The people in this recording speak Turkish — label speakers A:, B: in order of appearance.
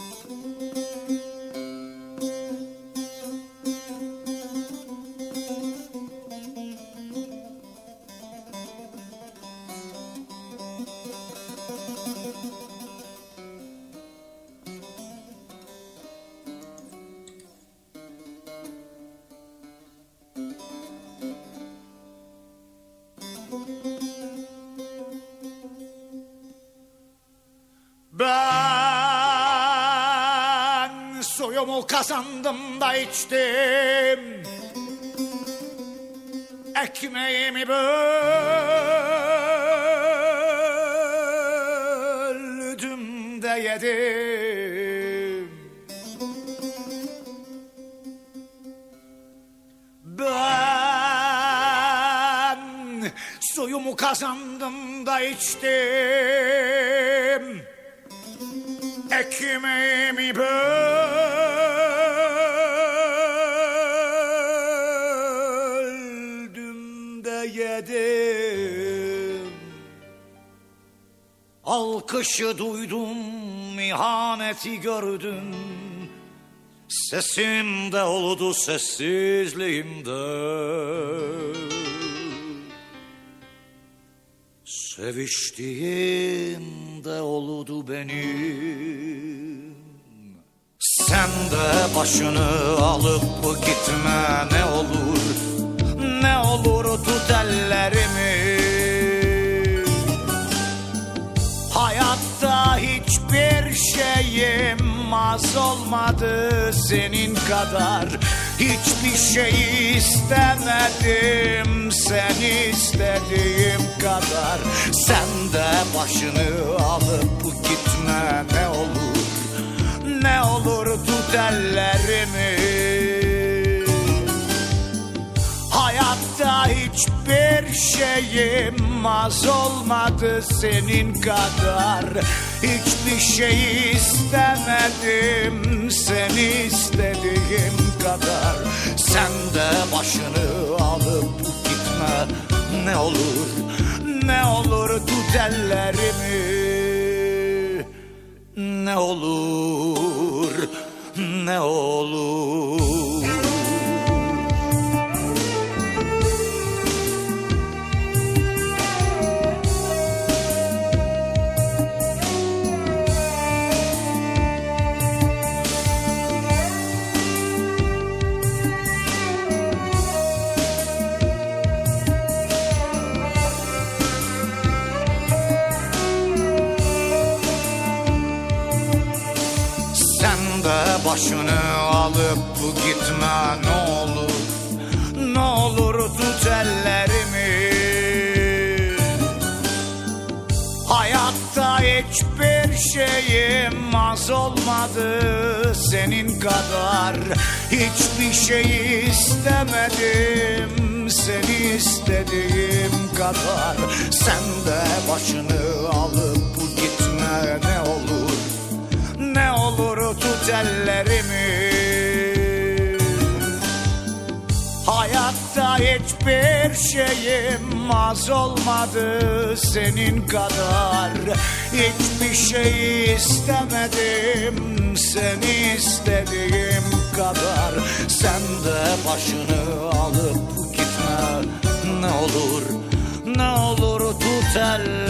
A: Mm-hmm. Suyumu kazandım da içtim. Ekmeğimi böldüm de yedim. Ben suyumu kazandım da içtim Ekmeğimi böldüm de yedim? Alkışı duydum, ihaneti gördüm. Sesimde oldu sessizliğimde Seviştiğimde oldu benim. Sen de başını alıp gitme ne olur Ne olur tut ellerimi Hayatta hiçbir şeyim az olmadı senin kadar. Hiçbir şey istemedim seni istediğim kadar. Sen de başını alıp gitme ne olur Ne olur tut ellerimi Hayatta hiçbir şeyim az olmadı senin kadar. Hiçbir şey istemedim seni istediğim kadar. Sen de başını alıp gitme ne olur Ne olur tut ellerimi. Ne olur ne olur Sen başını alıp gitme ne olur Ne olur tut ellerimi. Hayatta hiçbir şeyim az olmadı senin kadar Hiçbir şey istemedim. Seni istediğim kadar Sen de başını Hayatta hiçbir şeyim az olmadı senin kadar. Hiçbir şey istemedim seni istediğim kadar. Sen de başını alıp gitme ne olur ne olur tut ellerimi